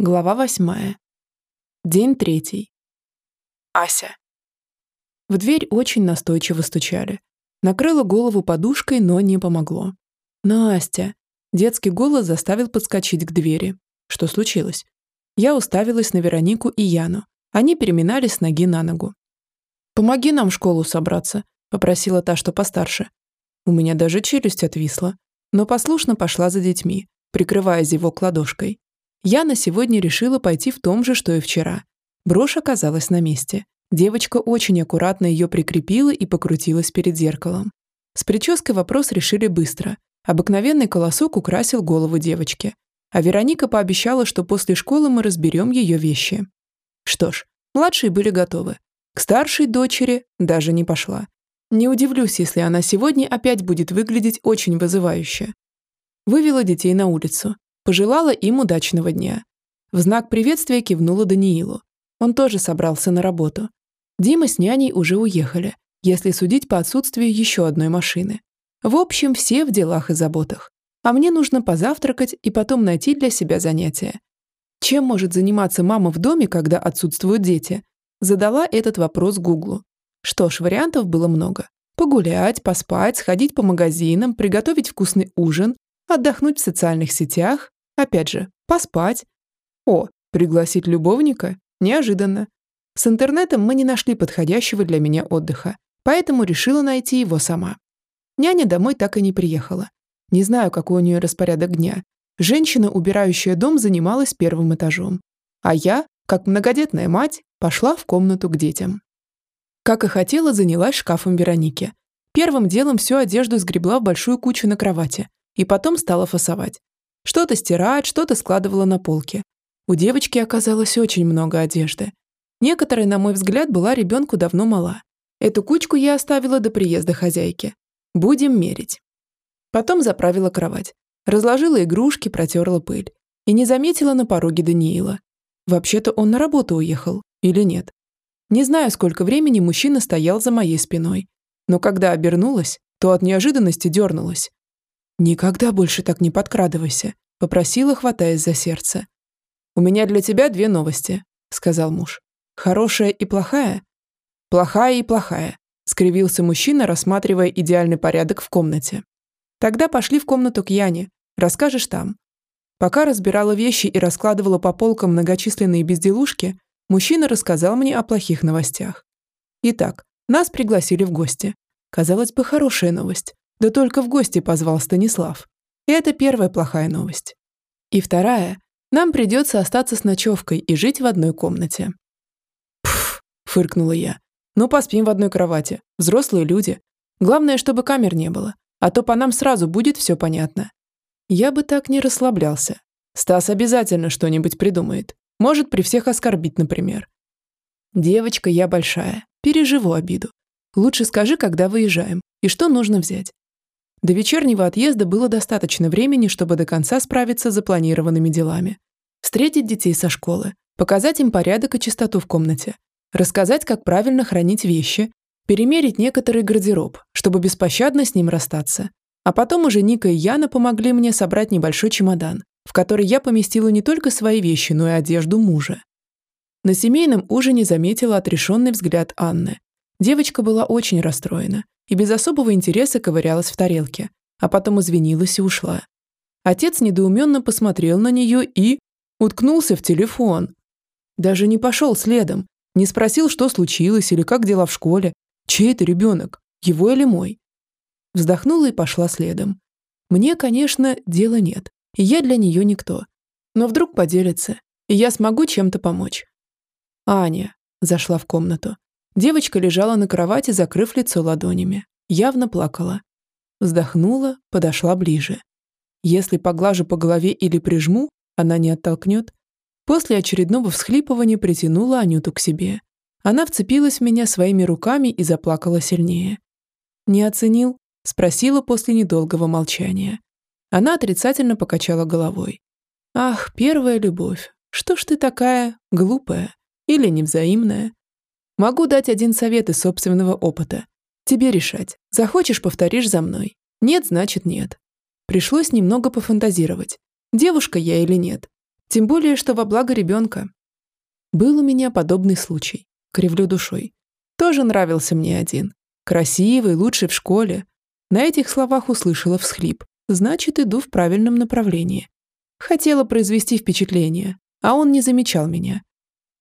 Глава восьмая. День третий. Ася. В дверь очень настойчиво стучали. Накрыла голову подушкой, но не помогло. «Настя!» Детский голос заставил подскочить к двери. Что случилось? Я уставилась на Веронику и Яну. Они переминались с ноги на ногу. «Помоги нам в школу собраться», — попросила та, что постарше. У меня даже челюсть отвисла, но послушно пошла за детьми, прикрывая зевок ладошкой. Яна сегодня решила пойти в том же, что и вчера. Брошь оказалась на месте. Девочка очень аккуратно ее прикрепила и покрутилась перед зеркалом. С прической вопрос решили быстро. Обыкновенный колосок украсил голову девочки. А Вероника пообещала, что после школы мы разберем ее вещи. Что ж, младшие были готовы. К старшей дочери даже не пошла. Не удивлюсь, если она сегодня опять будет выглядеть очень вызывающе. Вывела детей на улицу. Пожелала им удачного дня. В знак приветствия кивнула Даниилу. Он тоже собрался на работу. Дима с няней уже уехали, если судить по отсутствию еще одной машины. В общем, все в делах и заботах. А мне нужно позавтракать и потом найти для себя занятие. Чем может заниматься мама в доме, когда отсутствуют дети? Задала этот вопрос Гуглу. Что ж, вариантов было много. Погулять, поспать, сходить по магазинам, приготовить вкусный ужин, отдохнуть в социальных сетях, Опять же, поспать. О, пригласить любовника? Неожиданно. С интернетом мы не нашли подходящего для меня отдыха, поэтому решила найти его сама. Няня домой так и не приехала. Не знаю, какой у нее распорядок дня. Женщина, убирающая дом, занималась первым этажом. А я, как многодетная мать, пошла в комнату к детям. Как и хотела, занялась шкафом Вероники. Первым делом всю одежду сгребла в большую кучу на кровати и потом стала фасовать. Что-то стирать, что-то складывала на полке. У девочки оказалось очень много одежды. Некоторая, на мой взгляд, была ребенку давно мала. Эту кучку я оставила до приезда хозяйки. Будем мерить. Потом заправила кровать. Разложила игрушки, протерла пыль. И не заметила на пороге Даниила. Вообще-то он на работу уехал. Или нет? Не знаю, сколько времени мужчина стоял за моей спиной. Но когда обернулась, то от неожиданности дернулась. «Никогда больше так не подкрадывайся», – попросила, хватаясь за сердце. «У меня для тебя две новости», – сказал муж. «Хорошая и плохая?» «Плохая и плохая», – скривился мужчина, рассматривая идеальный порядок в комнате. «Тогда пошли в комнату к Яне. Расскажешь там». Пока разбирала вещи и раскладывала по полкам многочисленные безделушки, мужчина рассказал мне о плохих новостях. Итак, нас пригласили в гости. Казалось бы, хорошая новость. Да только в гости позвал Станислав. И это первая плохая новость. И вторая. Нам придется остаться с ночевкой и жить в одной комнате. Пф, фыркнула я. Ну, поспим в одной кровати. Взрослые люди. Главное, чтобы камер не было. А то по нам сразу будет все понятно. Я бы так не расслаблялся. Стас обязательно что-нибудь придумает. Может, при всех оскорбить, например. Девочка, я большая. Переживу обиду. Лучше скажи, когда выезжаем, и что нужно взять. До вечернего отъезда было достаточно времени, чтобы до конца справиться с запланированными делами. Встретить детей со школы, показать им порядок и чистоту в комнате, рассказать, как правильно хранить вещи, перемерить некоторый гардероб, чтобы беспощадно с ним расстаться. А потом уже Ника и Яна помогли мне собрать небольшой чемодан, в который я поместила не только свои вещи, но и одежду мужа. На семейном ужине заметила отрешенный взгляд Анны. Девочка была очень расстроена и без особого интереса ковырялась в тарелке, а потом извинилась и ушла. Отец недоуменно посмотрел на нее и... уткнулся в телефон. Даже не пошел следом, не спросил, что случилось или как дела в школе. Чей это ребенок, его или мой? Вздохнула и пошла следом. Мне, конечно, дела нет, и я для нее никто. Но вдруг поделится, и я смогу чем-то помочь. Аня зашла в комнату. Девочка лежала на кровати, закрыв лицо ладонями. Явно плакала. Вздохнула, подошла ближе. Если поглажу по голове или прижму, она не оттолкнет. После очередного всхлипывания притянула Анюту к себе. Она вцепилась в меня своими руками и заплакала сильнее. «Не оценил?» – спросила после недолгого молчания. Она отрицательно покачала головой. «Ах, первая любовь, что ж ты такая глупая или невзаимная?» Могу дать один совет из собственного опыта. Тебе решать. Захочешь, повторишь за мной. Нет, значит нет. Пришлось немного пофантазировать. Девушка я или нет. Тем более, что во благо ребенка. Был у меня подобный случай. Кривлю душой. Тоже нравился мне один. Красивый, лучший в школе. На этих словах услышала всхлип. Значит, иду в правильном направлении. Хотела произвести впечатление, а он не замечал меня.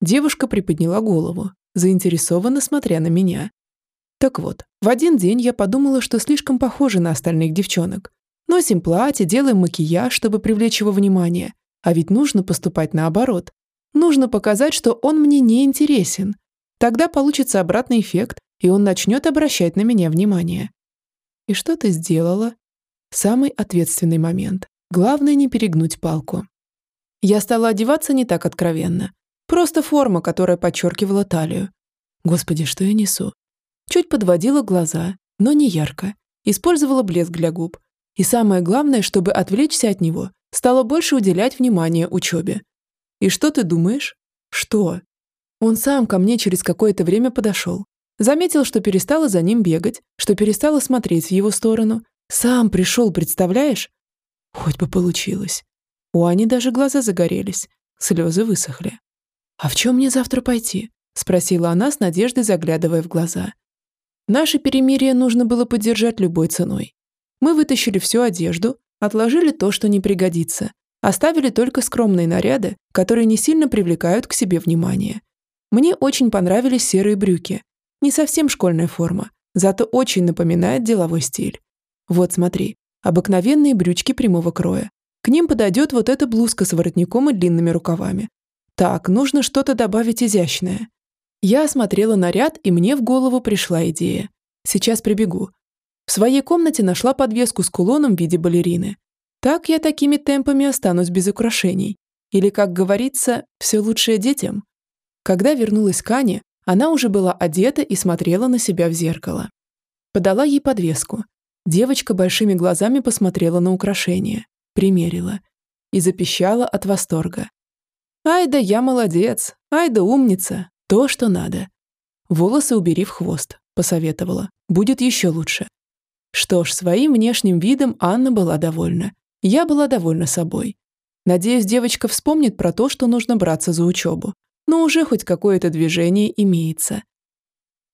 Девушка приподняла голову, заинтересованно смотря на меня. Так вот, в один день я подумала, что слишком похожа на остальных девчонок. Носим платье, делаем макияж, чтобы привлечь его внимание. А ведь нужно поступать наоборот. Нужно показать, что он мне не интересен. Тогда получится обратный эффект, и он начнет обращать на меня внимание. И что ты сделала? Самый ответственный момент. Главное не перегнуть палку. Я стала одеваться не так откровенно. Просто форма, которая подчеркивала талию. Господи, что я несу? Чуть подводила глаза, но не ярко. Использовала блеск для губ. И самое главное, чтобы отвлечься от него, стала больше уделять внимание учебе. И что ты думаешь? Что? Он сам ко мне через какое-то время подошел. Заметил, что перестала за ним бегать, что перестала смотреть в его сторону. Сам пришел, представляешь? Хоть бы получилось. У Ани даже глаза загорелись, слезы высохли. «А в чем мне завтра пойти?» – спросила она с надеждой, заглядывая в глаза. Наше перемирие нужно было поддержать любой ценой. Мы вытащили всю одежду, отложили то, что не пригодится, оставили только скромные наряды, которые не сильно привлекают к себе внимание. Мне очень понравились серые брюки. Не совсем школьная форма, зато очень напоминает деловой стиль. Вот смотри, Обыкновенные брючки прямого кроя. К ним подойдет вот эта блузка с воротником и длинными рукавами. Так, нужно что-то добавить изящное. Я осмотрела наряд, и мне в голову пришла идея. Сейчас прибегу. В своей комнате нашла подвеску с кулоном в виде балерины. Так я такими темпами останусь без украшений. Или, как говорится, все лучшее детям. Когда вернулась к Ане, она уже была одета и смотрела на себя в зеркало. Подала ей подвеску, Девочка большими глазами посмотрела на украшение, примерила и запищала от восторга. «Ай да я молодец! Ай да умница! То, что надо!» «Волосы убери в хвост», – посоветовала. «Будет еще лучше». Что ж, своим внешним видом Анна была довольна. Я была довольна собой. Надеюсь, девочка вспомнит про то, что нужно браться за учебу. Но уже хоть какое-то движение имеется.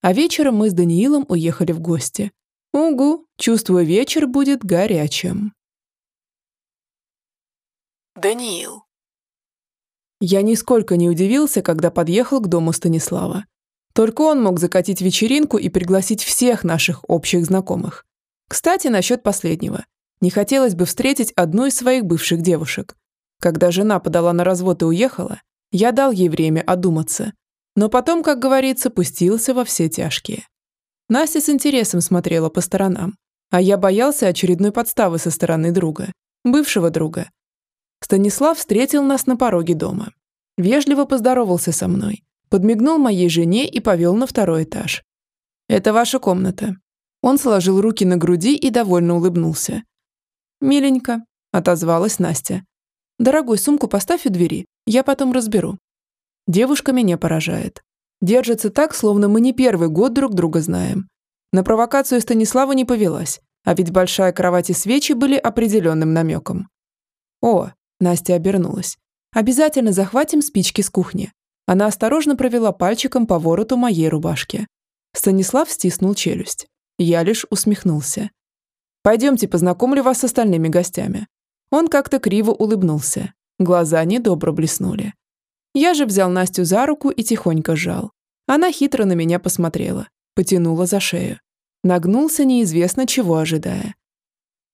А вечером мы с Даниилом уехали в гости. Угу, чувствую, вечер будет горячим. Даниил. Я нисколько не удивился, когда подъехал к дому Станислава. Только он мог закатить вечеринку и пригласить всех наших общих знакомых. Кстати, насчет последнего. Не хотелось бы встретить одну из своих бывших девушек. Когда жена подала на развод и уехала, я дал ей время одуматься. Но потом, как говорится, пустился во все тяжкие. Настя с интересом смотрела по сторонам, а я боялся очередной подставы со стороны друга, бывшего друга. Станислав встретил нас на пороге дома. Вежливо поздоровался со мной, подмигнул моей жене и повел на второй этаж. «Это ваша комната». Он сложил руки на груди и довольно улыбнулся. «Миленько», – отозвалась Настя. «Дорогой, сумку поставь у двери, я потом разберу». Девушка меня поражает. Держится так, словно мы не первый год друг друга знаем. На провокацию Станислава не повелась, а ведь большая кровать и свечи были определенным намеком. «О!» – Настя обернулась. «Обязательно захватим спички с кухни». Она осторожно провела пальчиком по вороту моей рубашки. Станислав стиснул челюсть. Я лишь усмехнулся. «Пойдемте познакомлю вас с остальными гостями». Он как-то криво улыбнулся. Глаза недобро блеснули. Я же взял Настю за руку и тихонько сжал. Она хитро на меня посмотрела, потянула за шею. Нагнулся неизвестно чего ожидая.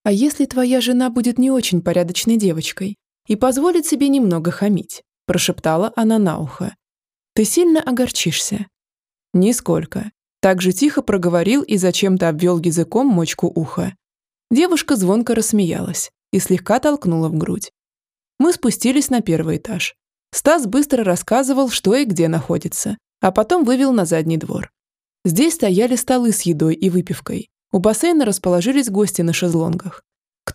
«А если твоя жена будет не очень порядочной девочкой и позволит себе немного хамить?» прошептала она на ухо. «Ты сильно огорчишься?» «Нисколько». Так же тихо проговорил и зачем-то обвел языком мочку уха. Девушка звонко рассмеялась и слегка толкнула в грудь. Мы спустились на первый этаж, Стас быстро рассказывал, что и где находится, а потом вывел на задний двор. Здесь стояли столы с едой и выпивкой. У бассейна расположились гости на шезлонгах.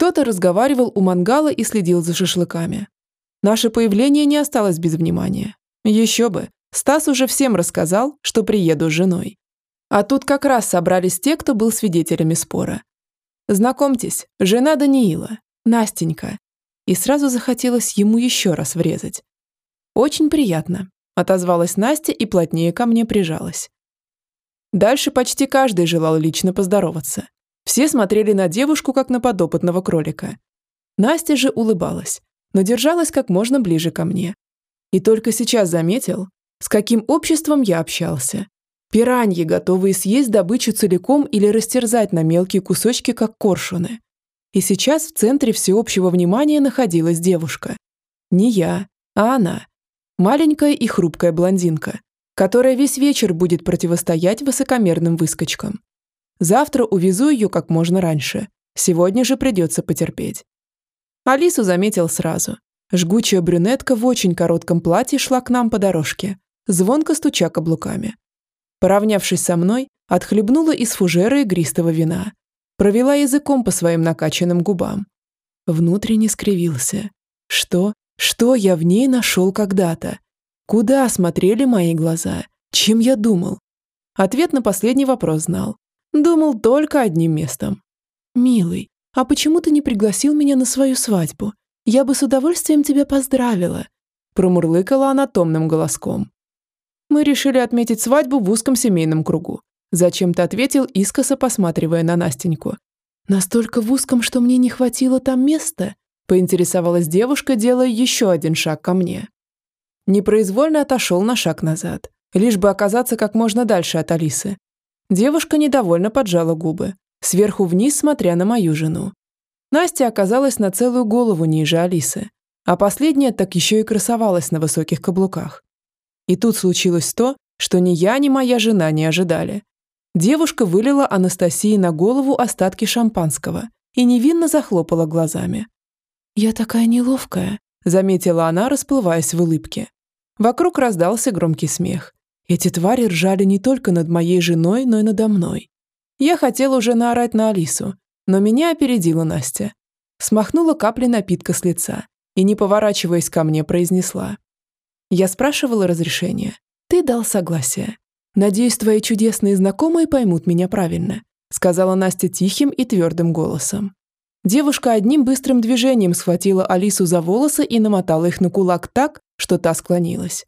Кто-то разговаривал у мангала и следил за шашлыками. Наше появление не осталось без внимания. Еще бы, Стас уже всем рассказал, что приеду с женой. А тут как раз собрались те, кто был свидетелями спора. Знакомьтесь, жена Даниила, Настенька. и сразу захотелось ему еще раз врезать. «Очень приятно», – отозвалась Настя и плотнее ко мне прижалась. Дальше почти каждый желал лично поздороваться. Все смотрели на девушку, как на подопытного кролика. Настя же улыбалась, но держалась как можно ближе ко мне. И только сейчас заметил, с каким обществом я общался. Пираньи, готовые съесть добычу целиком или растерзать на мелкие кусочки, как коршуны. И сейчас в центре всеобщего внимания находилась девушка. Не я, а она. Маленькая и хрупкая блондинка, которая весь вечер будет противостоять высокомерным выскочкам. Завтра увезу ее как можно раньше. Сегодня же придется потерпеть. Алису заметил сразу. Жгучая брюнетка в очень коротком платье шла к нам по дорожке, звонко стуча каблуками. Поравнявшись со мной, отхлебнула из фужера игристого вина. Провела языком по своим накачанным губам. Внутренне скривился. Что? Что я в ней нашел когда-то? Куда смотрели мои глаза? Чем я думал? Ответ на последний вопрос знал. Думал только одним местом. «Милый, а почему ты не пригласил меня на свою свадьбу? Я бы с удовольствием тебя поздравила», промурлыкала она томным голоском. «Мы решили отметить свадьбу в узком семейном кругу», зачем-то ответил, искоса посматривая на Настеньку. «Настолько в узком, что мне не хватило там места?» поинтересовалась девушка, делая еще один шаг ко мне. Непроизвольно отошел на шаг назад, лишь бы оказаться как можно дальше от Алисы. Девушка недовольно поджала губы, сверху вниз смотря на мою жену. Настя оказалась на целую голову ниже Алисы, а последняя так еще и красовалась на высоких каблуках. И тут случилось то, что ни я, ни моя жена не ожидали. Девушка вылила Анастасии на голову остатки шампанского и невинно захлопала глазами. «Я такая неловкая», заметила она, расплываясь в улыбке. Вокруг раздался громкий смех. Эти твари ржали не только над моей женой, но и надо мной. Я хотела уже наорать на Алису, но меня опередила Настя. Смахнула капли напитка с лица и, не поворачиваясь ко мне, произнесла. Я спрашивала разрешения. Ты дал согласие. Надеюсь, твои чудесные знакомые поймут меня правильно, сказала Настя тихим и твердым голосом. Девушка одним быстрым движением схватила Алису за волосы и намотала их на кулак так, что та склонилась.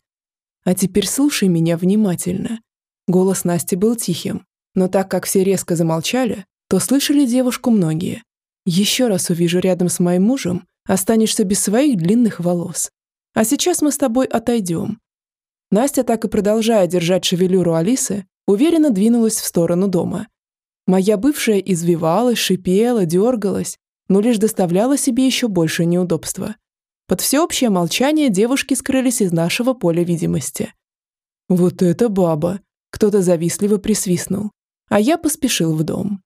«А теперь слушай меня внимательно». Голос Насти был тихим, но так как все резко замолчали, то слышали девушку многие. «Еще раз увижу рядом с моим мужем, останешься без своих длинных волос. А сейчас мы с тобой отойдем». Настя, так и продолжая держать шевелюру Алисы, уверенно двинулась в сторону дома. Моя бывшая извивалась, шипела, дергалась, но лишь доставляла себе еще больше неудобства. Под всеобщее молчание девушки скрылись из нашего поля видимости. «Вот это баба!» – кто-то завистливо присвистнул, а я поспешил в дом.